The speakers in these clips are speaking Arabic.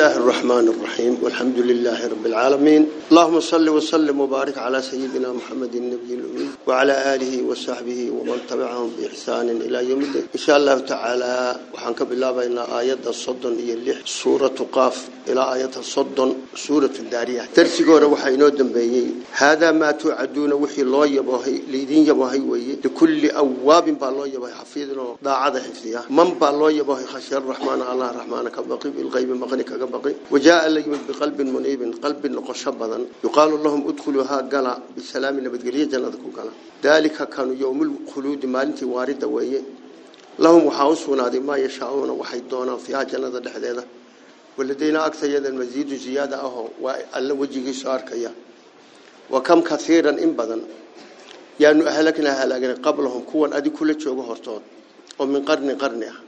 الله الرحمن الرحيم والحمد لله رب العالمين. اللهم صل وسلم وبارك على سيدنا محمد النبي الأمي وعلى آله وصحبه ومن تبعهم بإحسان إلى يوم الدين. إن شاء الله تعالى وحنك بالله بين آيات الصدن اللح سورة قاف إلى آيات الصدن سورة الدارية. ترسيقون وحينو دنبيي هذا ما توعدون وحي الله يباهي ليدين يباهي وي. لكل أواب بالله يباهي. حفيظنا ضاعد حفظها من بالله يباهي خشي الرحمن الله الرحمن كبقي بالغيب مغني كبقي وجاء اللي بقلب منيب قلب نقشبا يقال لهم ادخلوها قلا بسلام نبتقلية جنة قلا ذلك كانوا يوم الخلود مالنتي واردة وي لهم وحاوسون هذه ما يشاءون وحيدون فيها جنة دحديدة ولدينا أكثر يد المزيد زيادة أهو وألا وجهي صار كيا. وكم كثيرا إن بدن. يعني أهلكنا هلاكنا قبلهم كون أدي كل شيء هرتون ومن قرن قرنها.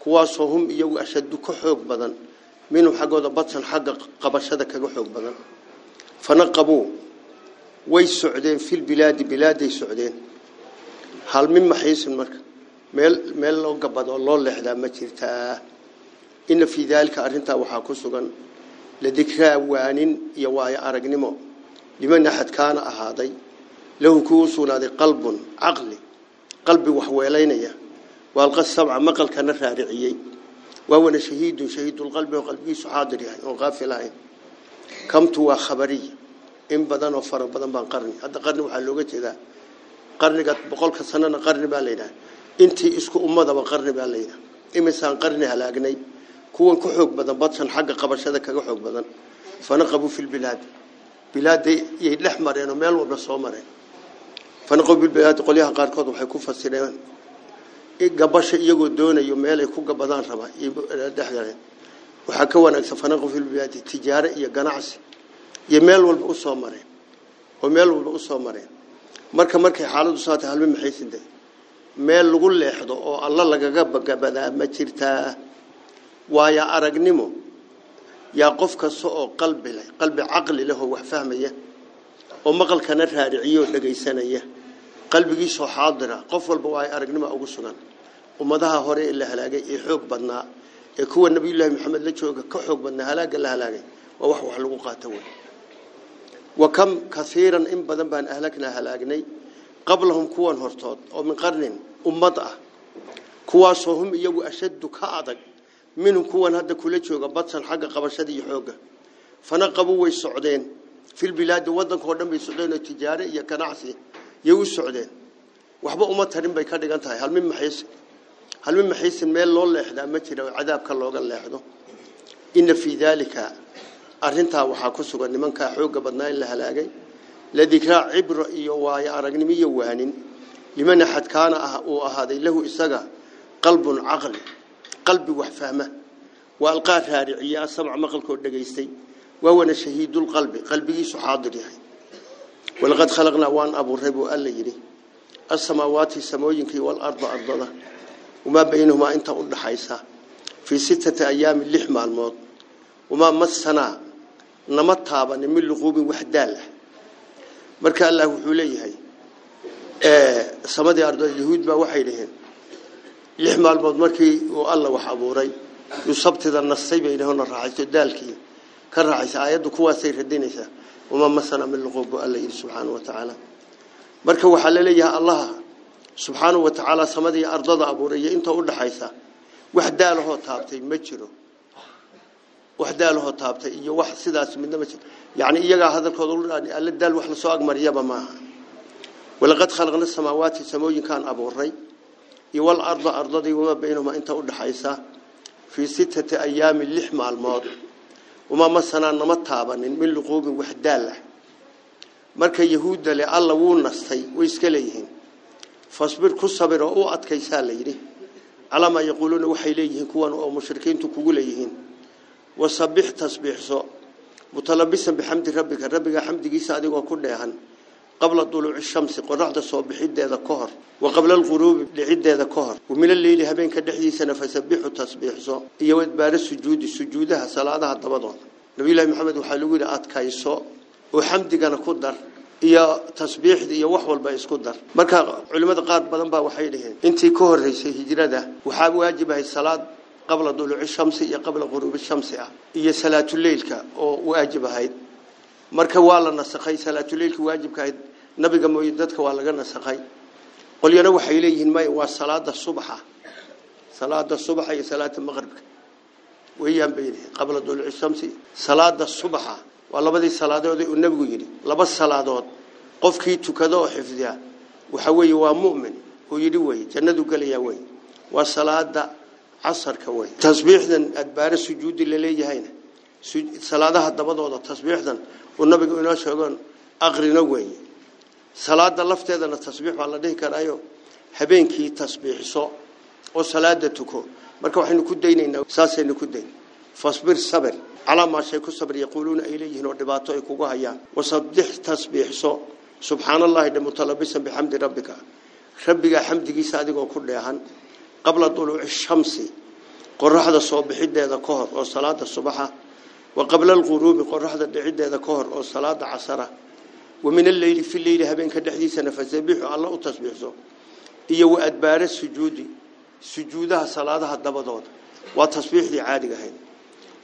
kuwaasoo hum iyagu ashadu ka xoog badan منو حقوده بطن حق قبر هذا كجحوق بدن. فنقبوا وي السعودين في البلاد بلاد السعودين هل من محيص المرك مل مل لو قبض الله اللي حدا ما شرتا إن في ذلك أرنتا وحاقوس وكان لذكرى وان يواي أرجنمو لمن أحد كان أهادي. له كوس ولذي قلب عقلي. قلبي وحويلينيا. والقصة مع مقل كان الرعيين وهو شهيد شهيد القلب وقلبه حاضر يعني وغافل هاي كم تو خبري إن بدن وفر بدن بان قرني هذا قرن waxaa looga jeedaa qarniga boqolka sanana qarni baa leeyahay intii isku ummada ba qarni baa leeyahay imisaan qarni halaagnay kuwan ku xoog badan badsan xagga qabashada kaga xoog badan fanaqabu fil bilad bilad ay dhex mareen meel walba soo mareen fanaqabu gabasha iyagoo doonayo meel ay ku gabadaan raba dhexgaleen waxaa ka wanaagsan fanaqu fil biyaati tijaaro iyo ganacsi iyo meel walba u soo mareen oo meel walba u soo mareen marka markay xaaladu saatay halmi maxay sinday meel lagu leexdo oo alla lagaga gabadaa ma jirtaa waayo aragnimo yaa qof kasta oo qalbi leh qalbi caqli leh oo wax fahmaya oo maqalkana raariciyo dhagaysanaya qalbigiisoo xaadira qof walba waa aragnimo ugu sugan ummadaha hore ee la halaagay ee xoog badnaa ee kuwa nabiyullaahi maxamed la jooga ka xoog badnaa halaaga la halaagay waa wax wax lagu qaato wey wa kam kaiiran in badan baan ahlagnaa halaagnay qablahum kuwan hortood oo min qarnin ummad ah kuwaasoo hum iyagu ashaddu ka adag minhum kuwan hadda kula jooga badsan xagga qabashada iyo xoogga fanaqabuu way socdeen filbilaadi waddankao dhan bay socdeen oo iyo ganacsi yay u socdeen waxba uma tarin bay ka dhigan tahay maxiisin jira oo cadaabka looga leexdo ina fii daalika arrintaa waxaa ku sugan nimankaa xoogga badnaa in la halaagay ladikraa cibro iyo waayo aragnimo iyo waanin liman axad kaana ah uu ahaaday lahu isaga qalbun caqli qalbi wax fahma waa alqaa raariciya asabca maqalkoo dhegaystay waawana shahiidulqalbi qalbigiisu xaadir yahay ولقد خلقنا وان ابو ريب الله يري السماوات سموينك والارض ارضنا وما بينهما انت ودحيسا في ستة أيام لحم الموت وما مسنا نمتابن من لغوب وحدال marka Allah wuxuu leeyahay ee samadii ardo yahuud ba waxay leeyeen lix maalmood markii uu Allah wax abuuray yusabtida nasay baynahuna raacayso daalkii ka raacaysa aayadu kuwaasay radinaysaa وما مسنا من لغوب الله سبحانه وتعالى la leeyahay Allah subhanahu wa ta'ala samadii ardada abuuray inta u dhaxaysa wax daalaho taabtay ma jiro wax daalaho taabtay iyo wax sidaas midna ma jiro yaani iyaga hadalkooda alla daal wax la soo agmariyaba ma walaqad khalaqna samawati samooyin kan abuuray iyo wal arda ardadii wama baynahuma inta u dhaxaysa fi sittati ayaamin lix maalmood وما مسنا نما تابنين من لقوب وحداله marka yahuuda le alla wuu nastay way iska leeyihiin ku sabir oo adkaysaa la yiri alama yaquluna waxay leeyihiin kuwan oo mushrikiintu kugu leeyihiin wasabbih tasbihso mutalabisan bihamdi rabbika rabbiga hamdigiisa adigoo ku dheehan qabla duluuci shamsi qoraxda soo bixideeda ka hor wa qabla alghurubi dhicideeda ka hor ومن الليل habeenka dhexdiisana fasabbihu tasbihso iyo wadbaar sujuudi sujuudaha salaadaha dabadood nabi ilaahi maxamed waxa lagu yiri adkayso oo xamdigana ku dar iyo tasbiixda iyo wax walba isku dar marka culimada qaar badan baa waxay dhaheen intii ka horeysay hijrada waxa waajibahay salaad qabla duluuci shamsi iyo qabla quruubi shamsi ah iyo salaatuleylka oo waajib ahayd marka waa la nasakhay salaatuleylka waajibka ahayd nabiga mooye dadka waa laga nasakhay qolyana waxay leeyihiin may waa salaada subaxa salaada subaxa iyo salaada maqribka weeyaan bay leeyihiin qabla duluuci shamsi salaada subaxa waa labadii salaadood uu nabigu yiri laba salaadood qofkii tukado oo xifdiya waxa weeye waa mu'min oo yiri way jannadu galaya way waa salaada casarka way tasbiixdan adbaar sujuudi leeyahayna salaadaha dabadooda tasbiixdan oo nabigu inoo sheegoon aqrina way salaada lafteedana tasbiix baa la dhihi karaayo habeenkii tasbiixso oo salaada tuko marka waxaynu ku daynaynaa saasaynu ku dayn fasbir sabir على ما شيء كسبر يقولون إليه ودباته يكوجا هيا وصدق تسبيح صو. سبحان الله ده متلبسا بحمد ربك. ربك حمدك صادق وكل يهان. قبل طلوع الشمس. قرحة الصبح ده كهر وصلاة الصبح. وقبل الغروب قرحة ده كهر وصلاة عصرة. ومن الليل في الليل هبين كدحديثنا فسبح الله وتسبيح صو. إيه وأدبار السجود. سجودها صلاتها الدبضات وتسبيح دي عادي هين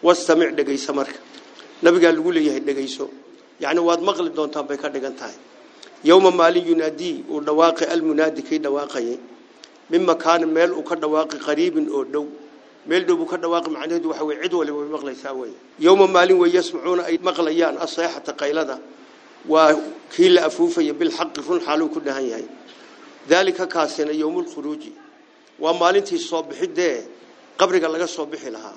واستمع دغيسه مره نبي قال لو ليه دغيسو يعني واد مقلب دونتا باي كدغنتاي يوم ما لي ينادي ودواقي المنادي كي دواقي مما كان ميل أو كدواقي قريب أو دو ميل دو بو كدواقي معناه دو وحوي عيد ولا مقلي ساوي. يوم ما لي ويسمعون أي مقليان الصيحه قيلده وكيل أفوفة بالحق فن حالو كدهن هي ذلك كاسين يوم الخروج. ومالنتي صوبخيده قبرك لغا صوبخي لها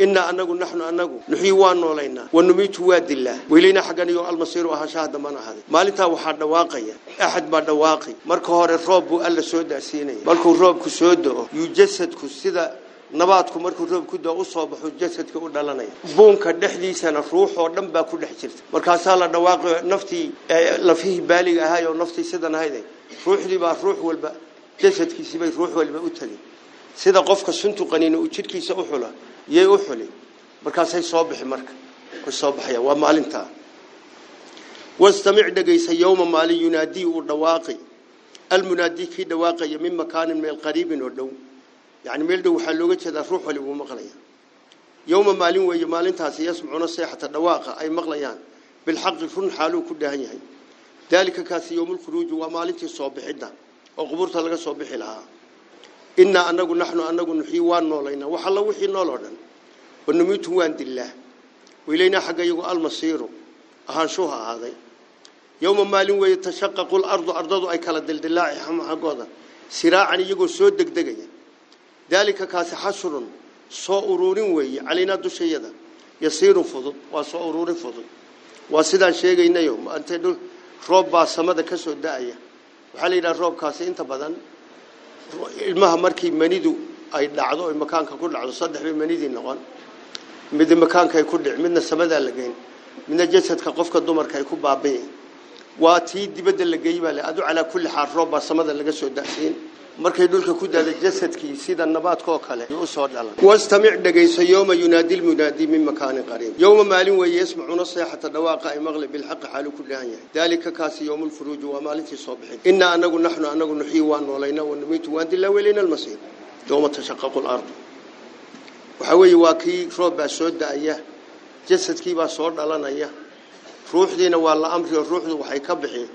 إنا أنجو نحن أنجو نحيي ونولينا ونميت واد الله ويلينا حقنا يوم المصير وهشاهد ما هذا. مالتها وحد واقعية أحد بعد واقع مركه الرب ألا سود سيني مركه الرب كسود يجسد كسيدا نباتكم مركه الرب كده أصاب حجسد كودلنا بون كدحدي سنة روح ودم باكل حجرت مركه سال الواقع نفتي لفيه بالغ هاي ونفتي سيدنا هاي روح لي بقى روح والبا. جسد كيسيبي روح والبا أتلي سيدا قفك سنتو قنين وجدك سأحله yay u xuli markaasay soo bixi marka ku soo baxaya waa maalinta wastamic dhagaysa yawma maalin yunaadi uu dhawaaqi almunaadi kii dhawaaqaya min makaanin meel qariibin oo dhow yani meel dhow waxaa looga jeedaa ruux wali uu maqlaya yawma maalin weeye maalintaasi yasmacuuna seexata dhawaaqa ay maqlayaan bilxaqi run xaaluu ku dhahan yahay daalika kaasi yowmulkhuruuji waa maalintii soo bixidda oo qubuurta laga soo bixi lahaa إنا أنجو نحن أنجو نحيي ونولينا وحلا وحي نولنا ونميت وان الله. وإلينا حق يقول المصير. أهان شوها هذا؟ يوم ما لين ويتشقق الأرض أرض أي كلا دلدلاع حم حقودا سراعا يقول سود دق دقيا. ذلك كاس حشر صورور وي. علينا دشيدا يصير فضل. وصورور فضل. وسيدان شيء يوم. أنت دول روب سمد كسر داعية. وحلينا روب كاسي أنت بدن. Ilmaha markii manidu ay dhacdo oo makaanka ku dhacdo saddex bay manidii noqon mid makaanka ay ku dhic midna samada la geyn midna jasadka qofka dumarka ay ku baabay waa tii dibadda la geeyay baa adu ala kulli xaal roob samada laga soo daacsiin markay dhulka ku daada jasadkii sida nabaadka oo kale uu soo dhalan wastamic dhageyso yawma yunaadi almunadi min makaan qariib yawma maalin way yasmacuna sayhata dhawaaqa ay maqlib bil haqq halu ku dhahan yahay dalika kaasi yawmul furuj wa maalintii soo bixin inna anagu nahnu anagu nuhyi wa noolayna wa numitu wa dilla walina al masir yawma tashaqqaqu al ard waxa weeye waa kii roob baa soo daaya jasadkii baa soo dhalanaya ruuxdiina waa la amri ruuxdu waxay ka bixi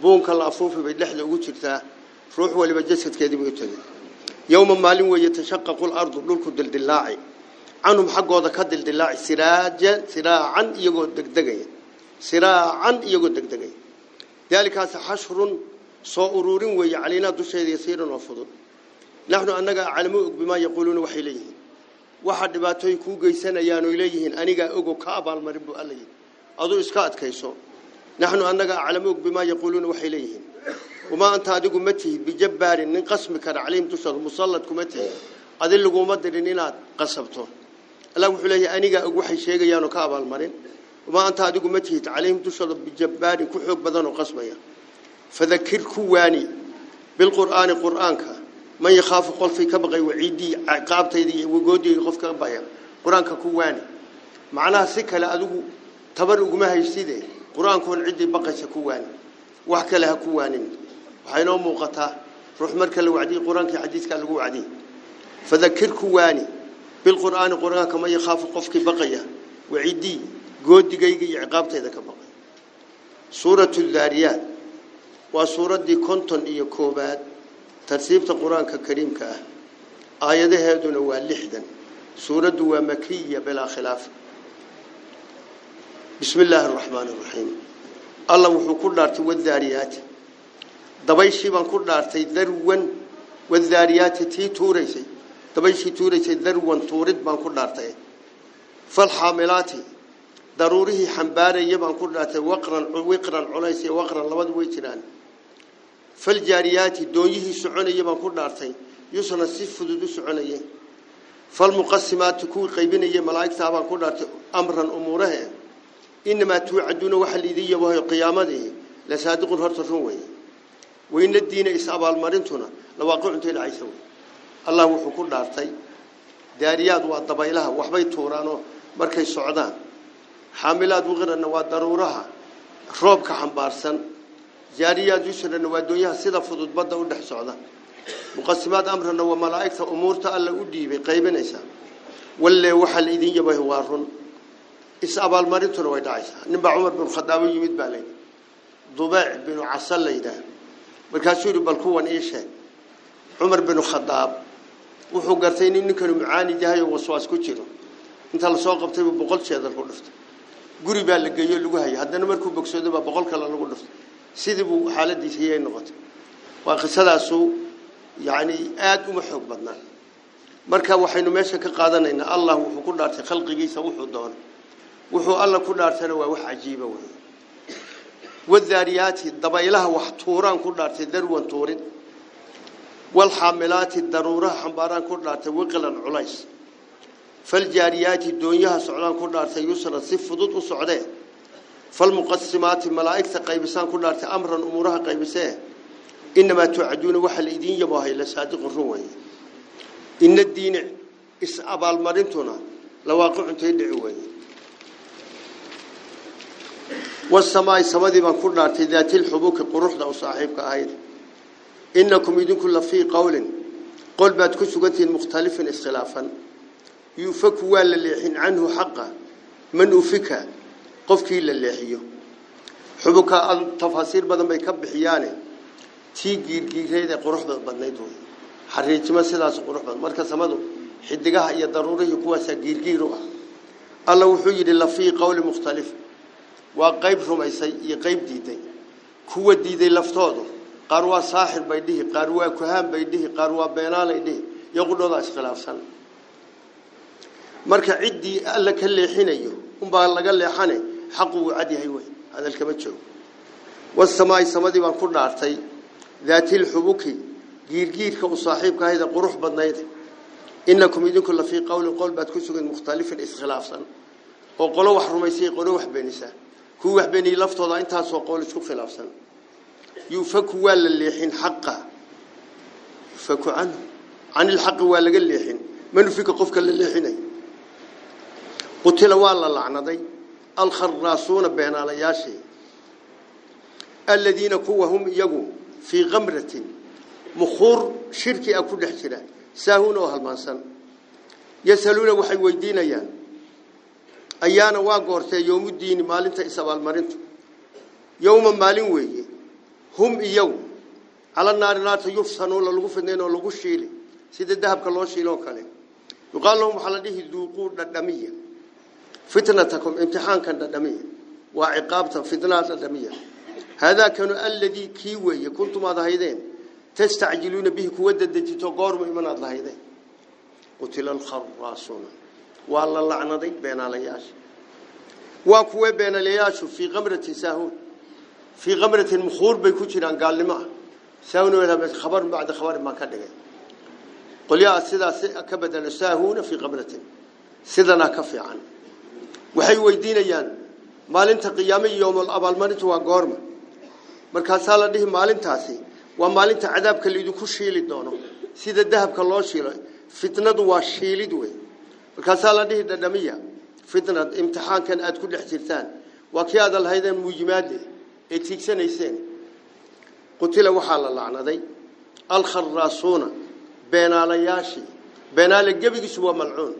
buunka la afuufi bay dhexda ugu jirtaa روح ولما جسد كذي بيتني يوم مالين ويتشقق الأرض لولك دلدلاعي. عنهم حق هذا كدلدلاعي سراجا سراعا يقول دقدقيا سراعا يقول دقدقيا ذلك هذا حشر صورور وي علينا دشيد يسير وفضل نحن أنك علموك بما يقولون وحي إليه. واحد باتوي كو جيسنا يانو إليهن أنيقا أقو كابال مربو أليه. أدو إسكات كيسو. نحن أنك علموك بما يقولون وحي إليهن وما أنت هذا قمته بجبار إن قسمك عليهم تصل مصلت قمته هذا اللي قمت إننا قصبته الله وحليه أنيقا أقوحي شيء يانو كابال مرين وما أنت هذا قمته عليهم تصل بجبار كحب بدن وقسمة فذكر كواني بالقرآن قرآنك. من يخاف قل في كبغي وعيدي عقابتي وجودي يخاف كبايا قرآنك كواني. معناها سكة لا أدو تبرق ما هيستيده قرآن كون عدي بقيس كواني. وحكى لها كواني. وحينو موقتها روح مركا لو عدي قرآنك حديثك لو عدي فذكر كواني bilqur'aani qur'aanka ma yakhaafu qofkii baqaya wacidii goodigayga iyo ciqaabtayda ka baqay suuratu daariyaat waa suuraddii konton iyo koobaad tartiibta qur-aanka kariimka ah aayadaheeduna waa lixdan suuraddu waa makiya bilaa khilaaf bismi illaahi araxmaani araxiim allah wuxuu ku dhaartay wadaariyaati dabayshii baan ku dhaartay darwan wadaariyaati tii tuuraysay dabayshii tuuraysay darwan tuurid baan ku dhaartay falxaamilaati daruurihii xambaaraya baan ku dhaartay waqran wiqran culays iyo waqran labadu way jiraan faljaariyaati doonyihii soconaya baan ku dhaartay yusna si fudud u soconayay falmuqasimaati kuwii qaybinayay malaa'igtaa baan ku dhaartay amran umuurahe inamaa tuucaduuna waxa liidin yabahay qiyaamadii la saadiqun horta run weeye weyna diina is abaalmarintuna lawaaqicuntay dhacaysa wey allah wuxuu ku dhaartay daariyaad waa dabaylaha waxbay tuuraanoo markay socdaan xaamilaad wiqranna waa daruuraha roobka xambaarsan jaariyaad yusrana waa doonyaha sida fudud badda u dhex socda muqasimaad amrana waa malaa'igta umuurta alla u dhiibay qaybinaysa walle waxa la idin yabahay waa run is abaalmarintuna way dhacaysaa ninbaa markaasuu yidhi bal kuwan ii sheeg cumar binu khadaab wuxuu gartay in ninkanu mucaanid yahay oo waswaas ku jiro inta lasoo qabtaybu boqol jeedal ku dhiftay guri baa la geeyo lagu hayay haddana markuu bogsoodo baa boqol kale lagu dhiftay sidii buu xaaladiisa iyay noqotay waa qisadaasu yacni aada uma xoog badnaa marka waxaynu meesha ka qaadanaynaa allah wuxuu ku dhaartay khalqigiisa wuxuu doono wuxuu alla ku dhaartana waa wax cajiiba wey والذاريات الضبيلها وحطوران كلنا تدرو وانتورين والحاملات الضرورة حمباران كلنا توقل العليس فالجاريات الدنيا سعلان كلنا تيسر سفضوط وسعدين فالمقسمات الملائكة قيبسان كلنا تأمرا أمورها قيبسان إنما تعدون وحل إدين يباها إلى سادق الروي. إن الدين إسعب المرنتنا لواقع تيدعوين saaxiibka ahayd inakum idinku la fii qowlin qol baad ku sugantihiin mukhtalifin iskhilaafan yuufaku waa la leexin canhu xaqa man ufika qofkii la leexiyo xubuka tafaasiir badan bay ka bixiyaane tii giirgiireed ee quruxda badnayd wey xariijimo sidaas qurux badan marka samadu xidigaha iyo daruurihii kuwaasaa giirgiir u ah alla wuxuu yidhi la fii qowli mukhtalif وقيب رميسي يقيب ديدي كوة ديدي لفتوضو قاروة صاحر بيديه قاروة كهان بيديه قاروة بيلال ايديه يقول الله اسخلاف سلم مركا عدي قال لك اللي حين أيوه انبا قال لي حاني حقو عدي هيوه هذا الكمتشو والسماء السمدي وان كورنا عرتي ذاتي الحبوكي جير جير كو صاحبك هيدا قروح بدنا يدي إنكم يدين كل في قول قول بات كسوك مختلف الاسخلاف سلم وقلوح رميسي قلوح بينيسه kuwii wax beeniyey laftooda intaasoo qool isku khilaafsan yuufaku waa la leexin xaqa yuufaku canhu can ilxaqi waa laga leexin manufika qofka la leexinay qutila waa la lacnaday alkharaasuuna beenaalayaashii aladiina kuwa hum iyagu fii kamratin mukhuur shirki a ku dhex jira saahuuna oo halmaansan yasaluuna waxay weydiinayaan ayaana waa goortee yowmudiini maalinta is-abaalmarintu yowma maalin weeye hum iyagu cala naari naarta yufsanuuna lagu fidnayn oo lagu shiili sida dahabka loo shiiloo kale yuqaal lahum waxaa la dhihi duuquu dhadhamiya fitnatakum imtixaankan dhadhamiya waa ciqaabta fitnaa dhadhamiya haadaa kanu alladii kii weeye kuntum aad ahaydeen tastacjiluuna bihi kuwa dadejito goorma imanaad lahaydeen qutila alkharaasuuna والله لعنة ذي بين علياش وأكو بين علياش في غمرة ساهون. في غمرة المخور بيكوتشان قال لي ما ساهون ولا بس خبر بعد خبر ما كان لقي قل يا سيدا كبد ساهون في غمرة. سيدا كفي عن. وحي ويدين يان. ما لنت قيام يوم الأب المرت وقارم مركز سال ليه ما لنت عسي وما لنت عذاب كل يدكوش شيل الدانو سيد الذهب كل الله فتنة دوا شيل دوي. Markaasaa la dhihi dhadhamiya fitnad imtixaankan aad ku dhex jirtaan waa kii aada lahaydeen muujimaade ee tiigsanayseen qutila waxaa la lacnaday alkharaasuuna beenaalayaashii beenaale gebigiisu waa malcuun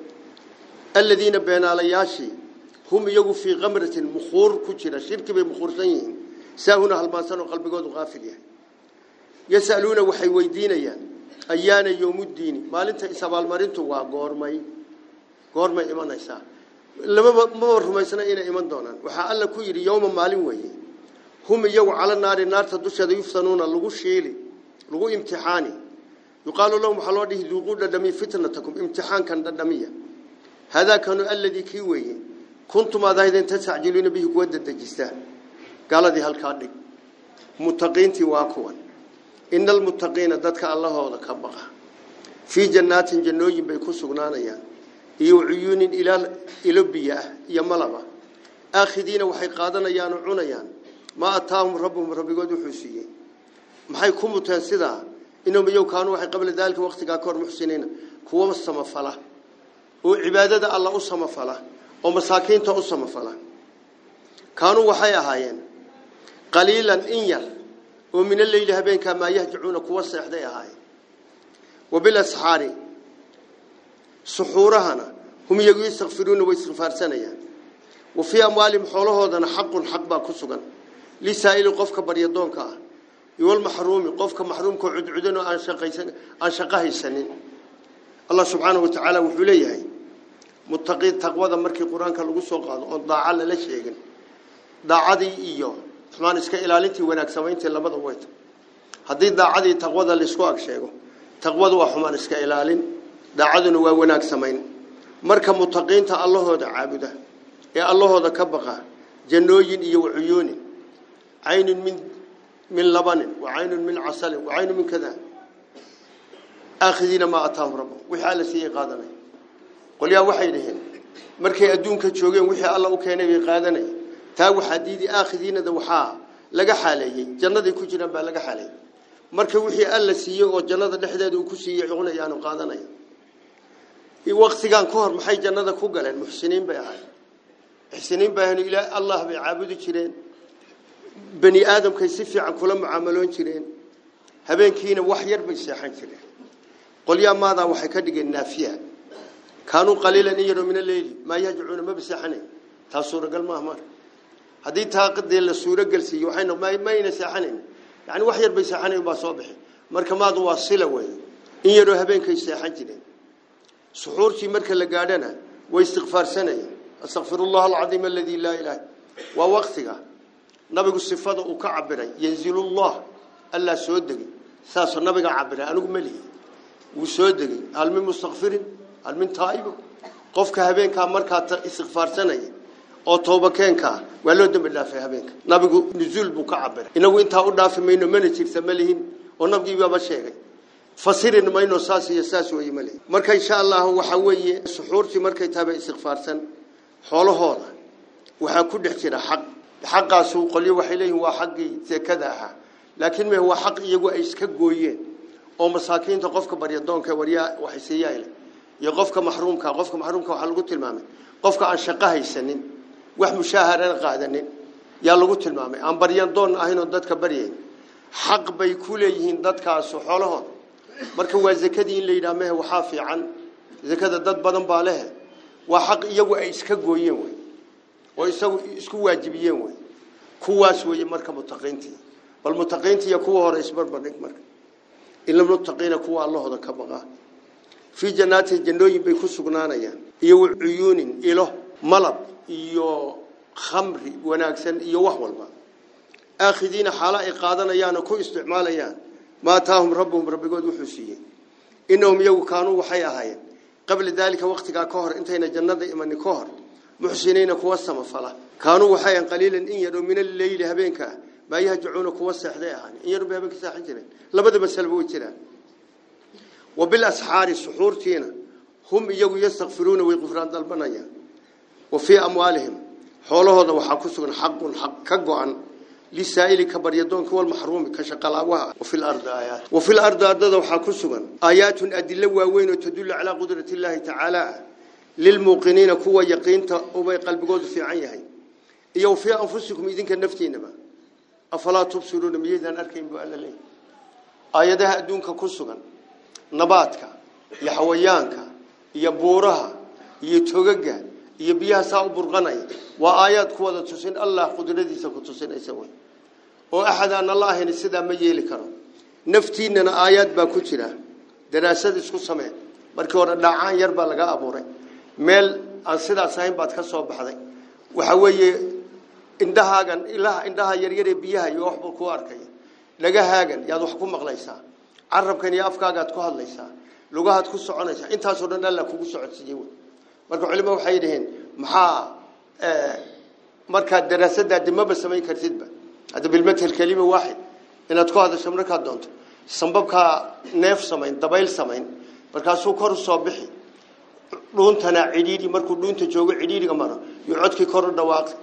aladiina beenaalayaashii hum iyagu fii kamratin mukhuur ku jira shirki bay mukhuursan yihiin saahuna halmaansan oo qalbigoodu qaafil yahay yasaluuna waxay weydiinayaan ayaana yowmuddiini maalinta isabaalmarintu waa goormay goormay imanaysaa lamaba maba rumaysna inay iman doonaan waxaa alla ku yidhi yowma maalin weeye hum iyagu cala naari naarta dusheeda yuftanuuna lagu shiili lagu imtixaani yuqaalu lahum waxaa loo dhihi duuquu dhadhamiya fitnatakum imtixaankan dhadhamiya hadaa kanu alladii kii weeye kuntum aad ahaydeen tastacjiluuna bihi kuwa dadejistaan gaaladii halkaa dhig muttaqiintii waa kuwan ina almuttaqiina dadka allahooda ka baqa fii jannaatin jannooyin bay ku sugnaanayaan ah iyo malaba aakhidiina waxay qaadanayaan oo cunayaan maa ataahum rabbuhum rabbigood wuxuu siiyey maxay ku muteen sidaa inahum iyow kaanuu waxay qabla daalika waqtigaa kahor muxsiniina kuwa samafala oo cibaadada alla u samafala oo masaakiinta u samafala kaanuu waxay ahaayeen qaliilan in yar oo min alleyli habeenkaa maa yahjacuuna kuwa seexday ahaayeen wabilasxaari suxuurahana hum iyagu yastakfiruuna way istikfaarsanayaan wa fii amwaalihim xoolahoodana xaqun xaq baa ku sugan lisaa'ili qofka baryadoonka ah iyo walmaxruumi qofka maxruumkao cudcudan oo aan shaqo haysanin allah subxaanahu wa tacaala wuxuu leeyahay muttaqii taqwada markii qur-aanka lagu soo qaado oon daaca lala sheegin daacadii iyo xumaan iska ilaalintii wanaag samayntii labada wayta haddii daacadii taqwada laysku ag sheego taqwadu waa xumaan iska ilaalin daacaduna waa wanaag samayn marka muttaqiinta allahooda caabuda ee allahooda ka baqa jannooyin iyo wacuyoonin caynun min min labanin wa caynun min casalin wa caynun min kada aakhidiina maa ataahum rabbuhum wixii alla siiyey qaadanay qolyaa waxay dhaheen markay adduunka joogeen wixii alla u keenay bay qaadanay taa waxaa diidi aakhidiinada waxaa laga xaaleeyey jannadii ku jiraan baa laga xaaleeyey marka wixii alla siiyey oo jannada dhexdeeda uu ku siiyey cunayaan oo qaadanaya waqtigan ka hor maxay jannada ku galeen muxsiniin bay ahayd muxsiniin bay ahayn ilaa allah bay caabudi jireen bani aadamkay si fiican kula mucaamaloon jireen habeenkiina wax yar bay seexan jireen qolyaa maadaa waxay ka dhigeen naafiya kaanuu qaliilan in yaroo min alleyli maa yahjacuuna maba seexanayn taa suuragal maaha mar haddii taaqadee la suuragal siiyo waxay mayna seexanayn yani wax yar bay seexanayn baa soo bixi marka maadu waa sila wey in yaroo habeenkay seexan jireen سحورتي مركا لقادنا واستغفار سنة. أستغفر الله العظيم الذي لا إله. ووقتها نبي الصفات أكعبنا ينزل الله. ألا سودك ساس النبي عبنا أنه ملي وسودك هل من مستغفر؟ هل من طائب قفك هبينك. مركا استغفار سنة. oo tooba keenka waloo dambi dhaafay habeenka nabigu nuzul buu ka cabbaray inagu intaa u dhaafay meeno manager samalihin oo nabigu waba sheegay fasirin mayno saas iyo saas weeye ma lihin marka insha allah waxa weeye suxuurtii markay tahay bay istikfaarsan xoolahooda waxaa ku dhex jira xaq xaqaasu qolyo waxay leeyihiin waa xaqii sekada ahaa laakiin me waa xaq iyagu ay iska gooyeen oo masaakiinta qofka baryadoonka waryaa waxay siiyaa leh iyo qofka maxruumka qofka maxruumka waxaa lagu tilmaamay qofka aan shaqo haysanin wax mushaahara qaadanin yaa lagu tilmaamay aan baryadoon ahayn oo dadka baryayn xaq bay ku leeyihiin dadkaas xoolahooda marka waa zakadii in la yidhaha mehe waxaa fiican zakada dad badan baa leh waa xaq iyagu ay iska gooyeen wey oo isagu isku waajibiyeen wey kuwaas weeye marka mutaqiintii bal mutaqiintii iyo kuwa hore isbarbardhig marka ila mutaqiina kuwa allahooda ka baqa fii jannaatin jannooyin bay ku sugnaanayaan iyo cuyuunin ilo malab iyo khamri wanaagsan iyo wax walba aakhidiina xaala ay qaadanayaan ku isticmaalayaan ma ataahum rabbuhum rabbigood wuxuu siiyey innahum iyagu kaanuu waxay ahaayeen qabla daalika waqtigaa ka hor intayna jannada imani ka hor muxsiniina kuwa samafala kaanuu waxay ahayn qaliilan in yar oo min alleyli habeenka maa yahjacuuna kuwa seexday ahaan in yar bay habeenka seexan jireen labada masalba way jiraan wabilasxaari suxuurtiina hum iyagu yastakfiruuna way qufraan لسائل كبر يدون كوال محروم كشقل أبوها وفي الأرض آيات. وفي الأرض أردادوا حاكسوا آيات أدلة وين وتدل على قدرة الله تعالى. للموقنين كوا يقين أبي قلب قود في عينيه يو في أنفسكم إذن كنفتين ما أفلا تبصرون ميزان أركين بألا لي. آياتها أدون كاكسوا نباتك يحويانك يبورها يتوقق iyo biyaha saa u burqanaya waa aayaad ku wada tusin allah qudradiisa ku tusinaysa wey oo axad aan alla ahayn sidaa ma yeeli karo naftiinana aayaad baa ku jira daraasad isku samee markii hore dhaacaan yar baa laga abuuray meel aan sidaas ahayn baad ka soo baxday waxa weeye indhahaagan ilaha indhaha yaryar ee biyaha iyo waxba ku arkaya dhagahaagan yaad wax ku maqlaysaa carabkan iyo afkaagaad ku hadlaysaa lugahaad ku soconaysaa intaasoo dhan alla kugu socodsiiyey wey marka culimo waxay yidhaheen maxaa markaad daraasaddaa dimaba samayn kartidba hadda bilmathel kelima waaxid inaad ku hadasho markaad doonto sambabkaa neef samayn dabayl samayn markaasuu kor usoo bixi dhuuntana cidhiidhi markuu dhuunta joogo cidhiidhiga maro iyo codkii kor u dhawaaqi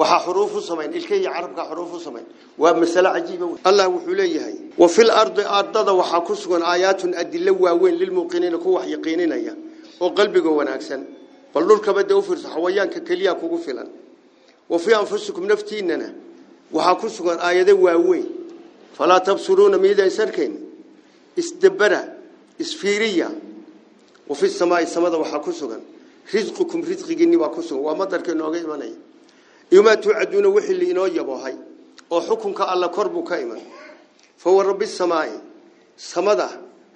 waxaa xuruuf u samayn ilka iyo carabka xuruuf u samayn waa masale cajiiba wey allah wuxuu leeyahay wa fil ardi ardada waxaa ku sugan aayaatun adilo waaweyn lilmuuqiniina ku wax yaqiininaya oo qalbiga wanaagsan fii anfusikum naftiinana waxaa ku sugan aayado waaweyn falaa tabsuruuna miidaan sarkayn isdabara isfiiriya wa fi samaai samada waxaa ku sugan risqukum risqigiinni baa ku sugan waa madarka inooga imanaya iyomaa tuucaduuna wixii liinoo yaboohay oo xukunka alla kor buu ka iman fa wa rabbi samaai samada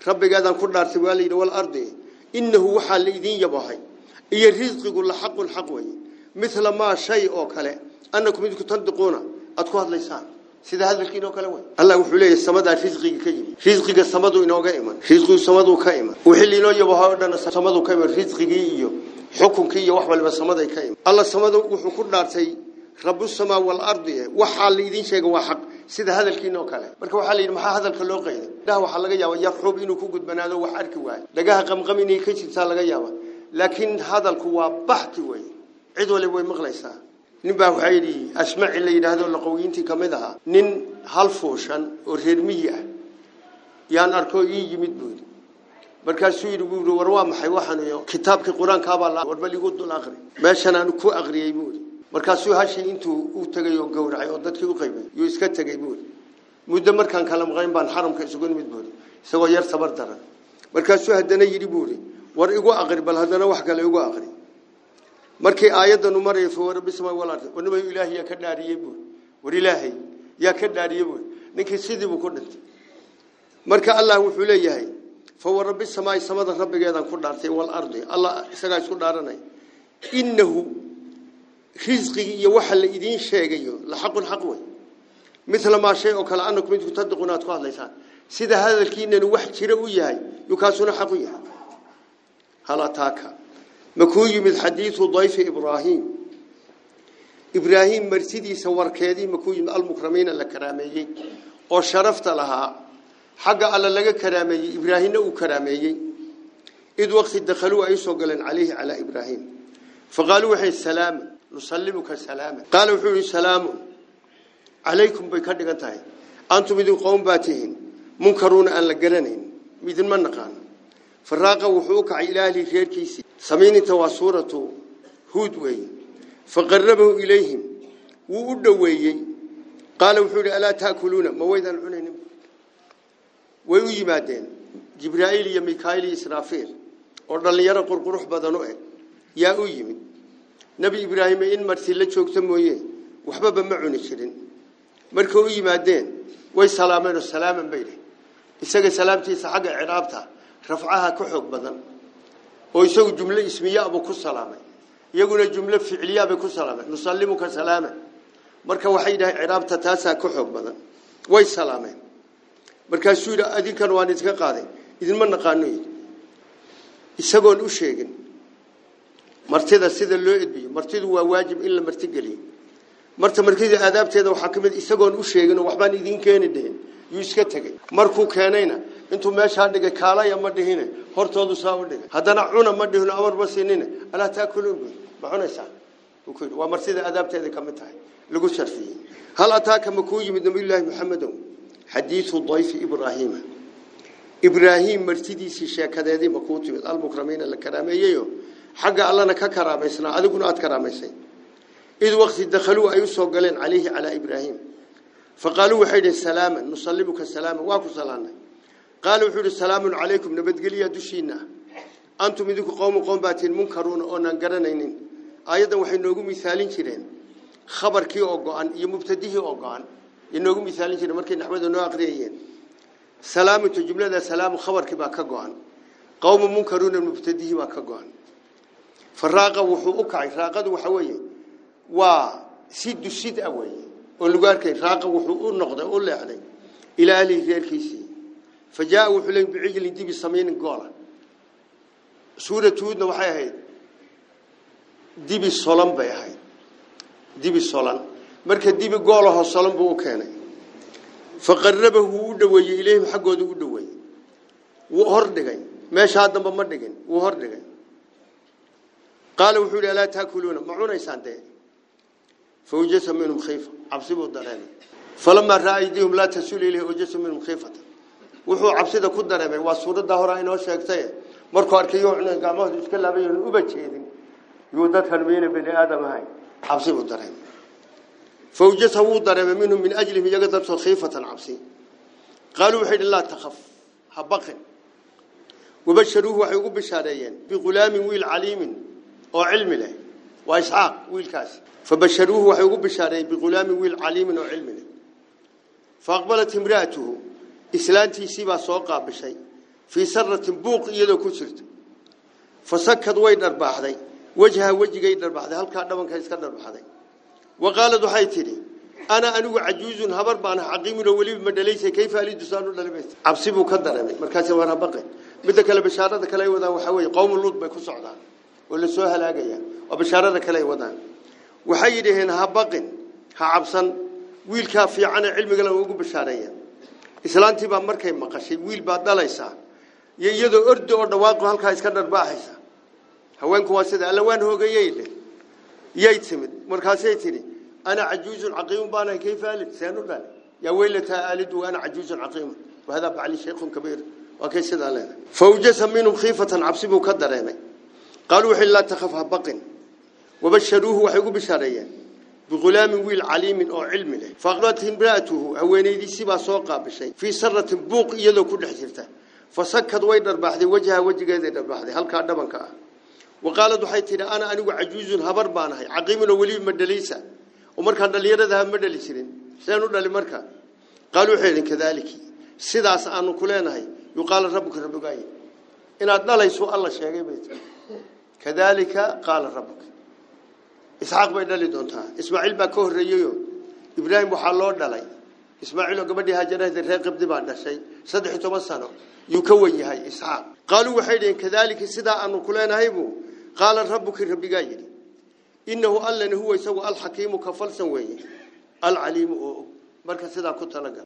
rabbigeedaan ku dhaartay waa layidhi walardi innahu waxaa laidin yaboohay يرزق يقول الحق الحق وي مثل ما شيء أو كله أنكم إذا تندقونه أتقول لسان سيد هذا الكينو كله وين الله وحوله السماد رزق كجيم رزق السماد وينو قائما رزق السماد وكائما وحلي لا يبغى هذا السماد وكائما رزق كجيم حكم كي يوحمل السماد كائما الله السماد وحكمنا شيء رب السماء والأرض وحال يدين شيء واحد sida hadalkii noo kale. Marka waxa la yiri maxaa hadalka loo qeydaa waxa laga yaabo yar xub inuu ku gudbanaado wax arki waayo. Dhagaha qamqam inay لكن هذا القوة بحث وين عد ولا وين مغلسة نباه عيدي أسمع اللي هذا القوين تي كمذاها نن هالفوشن ورهمية يان أركو إيه جمد بود بركان سوير بود وروا محي واحد يوم كتاب القرآن كاب الله وربلي قد الآخر ما شنا نكو أغري يبود بركان سو هالشيء إنتو أوتجا يو جورع يودت كيو قيمة يسكت تجا يبود مدة مركان كلام غيم بان حرم كيسقون مد بود سوى ير صبر ترى بركان سو هدنا يري بودي war igu aqri bal haddana wax kale igu aqri markii aayadanu marayay fa rabbi samaa wal ardi wanima ilaahi yaa ka dhaariyay buu war ilaahay yaa ka dhaariyay buu ninkii sidii buu ku dhintay marka allah wuxuu leeyahay fa rabbi samaa samada rabbigeedan ku dhaartay wal ardi allah isaga isku dhaaranay innahu risqigi iyo waxa la idin sheegayo la xaqun xaq way mithla ma shay oo kale annakum idku tadqunaad ku hadlaysaan sida hadalkiinanu wax jira u yahay yukaasuna xaq u yahay halataaka makuu yimid xadiidu dayfi ibraahim ibraahim marsidiisa warkeedii makuu yimid almukramiina la karaameeyey oo sharafta lahaa xagga alla laga karaameeyey ibraahimna uu karaameeyey id waqti dakhaluu ay soo galeen calayhi calaa ibraahim faqaaluu waxay salaama nusallimuka salaama qaala wuxuu yihi salaamu calaykum bay ka dhigan tahay wuu u dhoweeyey qaala wuxuu yihi alaa taakuluuna ma waydaan cunaynin way u yimaadeen jibraa'iil iyo mikaa'iil iyo israafiil oo dhallinyaro qurqurux badan u eg yaa u yimid nebi ibraahim in marti la joogto mooye waxbaba ma cuni jirin markay u yimaadeen way salaameen oo salaaman bay dheh isaga salaamtiisa xagga cidhaabta rafcaha ka xoog badan oo isagu jumlo ismiyaabuu ku salaamay iyaguna jumlo ficliyaabay ku salaameen nusallimuka salaama marka waxay dhahay cidhaabta taasaa ka xoog badan way salaameen markaasuu yidhi adinkan waan idinka qaaday idinma naqaano yidhi isagoon u sheegin martida sida loo edbiyo martidu waa waajib in la martigeliyo marta martida aadaabteeda waxaa ka mid isagoon u waxbaan idiin keeni dhihin yuu iska tegey markuu keenayna intuu meeshaa dhigay kaalaya ma dhihine hortoodu saa u dhigay haddana cuna ma dhihino amar ma siinine alaa taakuluun buy ma cunaysaa waa martida aadaabteeda ka mid tahay lagu sharfiyey hal ataaka ma kuu yimid nabiyullaahi maxamedow xadiidu dayfi ibraahiima ibraahim martidiisii sheekadeedii ma kuu timid almukramiina la karaameeyeyo xagga allana ka karaamaysnaa adiguna aad karaamaysay id waqti dakhaluu ay u soo galeen calayhi calaa ibraahim faqaaluu waxay dhaheen salaaman nusallimuka salaama waa ku salaanay baatiin munkaruuna oonaan garanaynin aayaddan waxay noogu misaalin jireen khabarkii oo go-an iyo mubtadihii oo go-an ay noogu misaalin jireen markay naxwada noo aqriyayeen salaamintu jumlada salaamu khabarkii baa ka go-an qowmu munkaruuna mubtadihii baa ka go-an faraaqa wuxuu u kacay raaqadu waxa weeye waa sidu sid ah weeye oo lagu arkay raaqa wuxuu u noqday u leexday ilaa ahlihi reerkiisii فجاء وحلين بعجل دي بسمين قولة سورة تود وحي هاي دي بسلام بي هاي دي بسلام مركا دي بقولة هالسلام بو كاني فقربه ودوي إليهم حقه ودوي وهردقين ما شادن بمردقين وهردقين قال وحولي لا تأكلون. معونا يسان دي. فوجس منهم خيفة. عبسيبه الدلالي فلما رأيديهم لا تسول إليه وجس منهم خيفته wuxuu cabsida ku dareemay waa suuradda hore inoo sheegtay markuu arkay cunay gacmahooda iska laabay oo uba jeedin yuu dadkan meena bani aadam ahay cabsi buu dareemay fawjasa wuu dareemay minhum min ajlihim iyaga dartoo khiifatan cabsi qaaluu waxay yidhi laa takhaf ha baqin wabasharuuhu waxay ugu bishaareeyeen bighulaamin wiil caliimin oo cilmi leh waa isxaaq wiilkaasi fabasharuuhu waxay ugu bishaareeyeen bighulaamin wiil caliimin oo cilmi leh faaqbalat imra'atuhu fasakad way dharbaaxday wajha wejigay dharbaaxday halkaa dhabanka iska dharbaaxday wa qaalad waxay tidhi ana anigu cajuuzun habar baan xaqiimin oo weliba ma dhalaysay kayfa alidu saan u dhalimaysa cabsi buu ka dareemay markaasi waan habaqe midda kale bashaarada kale ay wadaan waxaa weeye qowmu luud bay ku socdaan oo la soo halaagaya waa bashaarada kale ay wadaan waxay yidhaheen ha baqin ha cabsan wiilkaa fiican ee cilmiga lama ugu bashaareeya islaantii baa markay maqashay wiil baad dhalaysaa iyo iyadoo ordi oo dhawaaqo halkaa iska dharbaaxaysa haweenku waa sida alla waan hoogayey leh yay timid markaasay tidhi ana cajuuzun caqiimun baanahay kayfa alid seen u dhale yaa weylataa aalidu ana cajuuzun caqiimun wahadaa bacli shaykhun kabiir waa kay sidaa leedahay fawjasa minhum khiifatan cabsi buu ka dareemay qaaluu waxay laa takhaf ha baqin wabasharuuhu waxay ugu bishaareeyeen بغلام ويل عليم أو علم له. فغلت امرأته أويني دي سيبا سوقا بشي في سرة بوق يلو كل حجرته فسكت ويد نربحدي وجهها وجه قيدة نربحدي هل كان نبنكا وقال دوحيتنا أنا أنيو عجوز هبر بانهي. عقيم الولي مدليسة. ومركا نليرا ذهب مدليسين. سنونا لمركا قالوا حين كذلك. سيداس أنو كلينهي. يقال ربك ربك أي. إن أدنا ليسو الله شيء كذلك قال ربك. Dhalay ismaaciil oo gabadhii hajarahda reer qabdi baa dhashay saddex iyo toban sano yuu ka wen yahay isxaaq qaaluu waxay dhiheen kadaalika sidaa aanu ku leenahay buu qaala rabbuki rabbigaa yidhi innahu allana huwa isagu alxakiimu ka falsan weeye alcaliimu oo og marka sidaa ku talagal